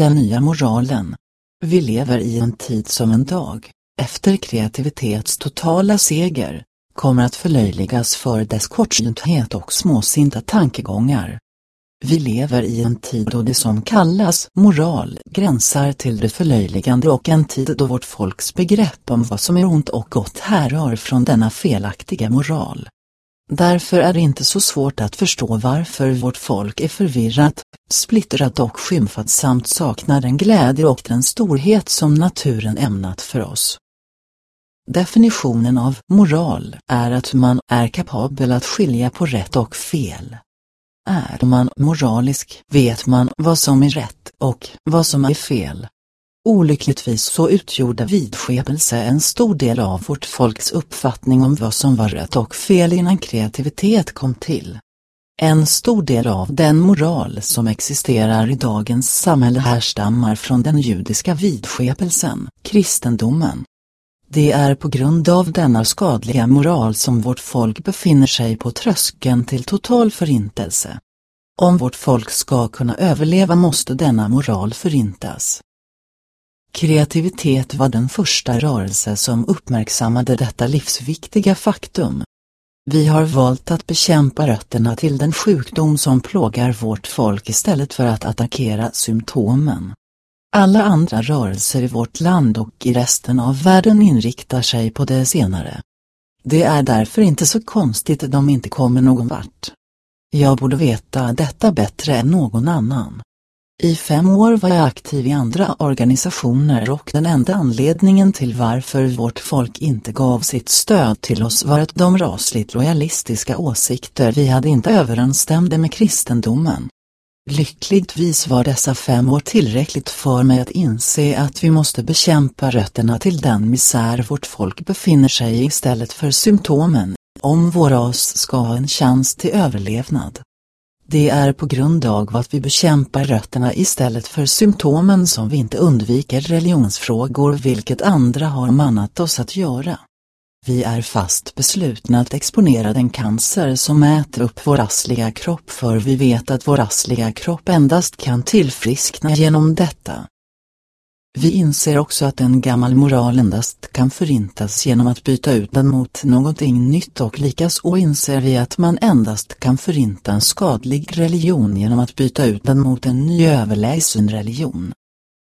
den nya moralen. Vi lever i en tid som en dag, efter kreativitets totala seger, kommer att förlöjligas för dess kortsynthet och småsinta tankegångar. Vi lever i en tid då det som kallas moral gränsar till det förlöjligande och en tid då vårt folks begrepp om vad som är ont och gott härrör från denna felaktiga moral. Därför är det inte så svårt att förstå varför vårt folk är förvirrat, splittrat och skymfat samt saknar den glädje och den storhet som naturen ämnat för oss. Definitionen av moral är att man är kapabel att skilja på rätt och fel. Är man moralisk vet man vad som är rätt och vad som är fel. Olyckligtvis så utgjorde vidskepelse en stor del av vårt folks uppfattning om vad som var rätt och fel innan kreativitet kom till. En stor del av den moral som existerar i dagens samhälle härstammar från den judiska vidskepelsen, kristendomen. Det är på grund av denna skadliga moral som vårt folk befinner sig på tröskeln till total förintelse. Om vårt folk ska kunna överleva måste denna moral förintas. Kreativitet var den första rörelse som uppmärksammade detta livsviktiga faktum. Vi har valt att bekämpa rötterna till den sjukdom som plågar vårt folk istället för att attackera symptomen. Alla andra rörelser i vårt land och i resten av världen inriktar sig på det senare. Det är därför inte så konstigt de inte kommer någon vart. Jag borde veta detta bättre än någon annan. I fem år var jag aktiv i andra organisationer och den enda anledningen till varför vårt folk inte gav sitt stöd till oss var att de rasligt lojalistiska åsikter vi hade inte överensstämde med kristendomen. Lyckligtvis var dessa fem år tillräckligt för mig att inse att vi måste bekämpa rötterna till den misär vårt folk befinner sig i istället för symptomen, om vår ras ska ha en chans till överlevnad. Det är på grund av att vi bekämpar rötterna istället för symptomen som vi inte undviker religionsfrågor vilket andra har mannat oss att göra. Vi är fast beslutna att exponera den cancer som äter upp vår rassliga kropp för vi vet att vår rassliga kropp endast kan tillfriskna genom detta. Vi inser också att en gammal moral endast kan förintas genom att byta ut den mot någonting nytt och likaså inser vi att man endast kan förinta en skadlig religion genom att byta ut den mot en ny överlägsen religion.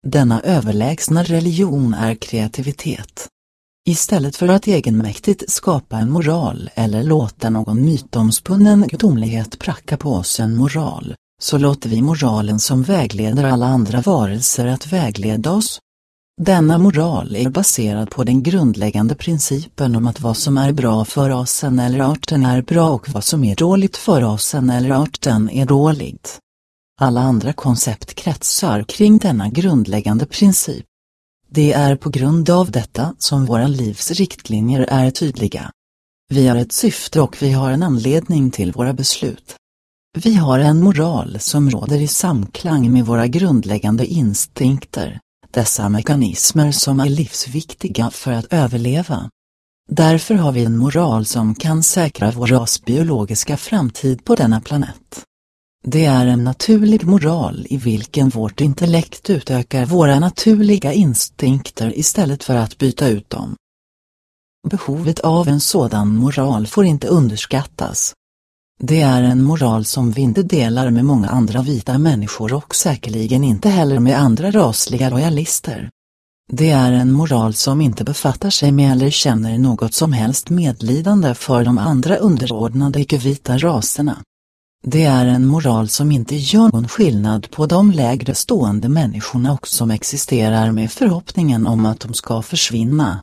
Denna överlägsna religion är kreativitet. Istället för att egenmäktigt skapa en moral eller låta någon mytomspunnen gudomlighet pracka på oss en moral, så låter vi moralen som vägleder alla andra varelser att vägleda oss. Denna moral är baserad på den grundläggande principen om att vad som är bra för rasen eller arten är bra och vad som är dåligt för rasen eller arten är dåligt. Alla andra koncept kretsar kring denna grundläggande princip. Det är på grund av detta som våra livs riktlinjer är tydliga. Vi har ett syfte och vi har en anledning till våra beslut. Vi har en moral som råder i samklang med våra grundläggande instinkter, dessa mekanismer som är livsviktiga för att överleva. Därför har vi en moral som kan säkra vår rasbiologiska framtid på denna planet. Det är en naturlig moral i vilken vårt intellekt utökar våra naturliga instinkter istället för att byta ut dem. Behovet av en sådan moral får inte underskattas. Det är en moral som vi inte delar med många andra vita människor och säkerligen inte heller med andra rasliga lojalister. Det är en moral som inte befattar sig med eller känner något som helst medlidande för de andra underordnade icke-vita raserna. Det är en moral som inte gör någon skillnad på de lägre stående människorna och som existerar med förhoppningen om att de ska försvinna.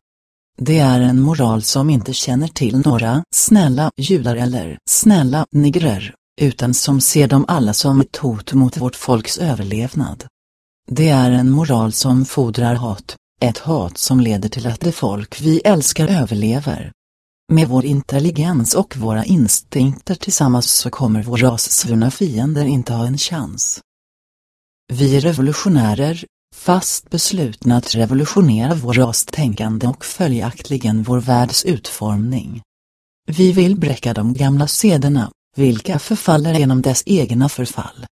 Det är en moral som inte känner till några snälla judar eller snälla nigrer, utan som ser dem alla som ett hot mot vårt folks överlevnad. Det är en moral som fodrar hat, ett hat som leder till att det folk vi älskar överlever. Med vår intelligens och våra instinkter tillsammans så kommer vår rassvurna fiender inte ha en chans. Vi revolutionärer, fast beslutna att revolutionera vår rastänkande och följaktligen vår världs utformning. Vi vill bräcka de gamla sederna, vilka förfaller genom dess egna förfall.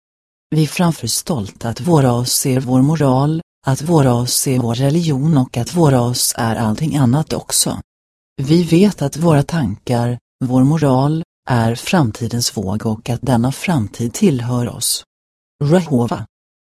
Vi framför stolt att vår ras är vår moral, att vår ras är vår religion och att vår ras är allting annat också. Vi vet att våra tankar, vår moral, är framtidens våg och att denna framtid tillhör oss. Rehova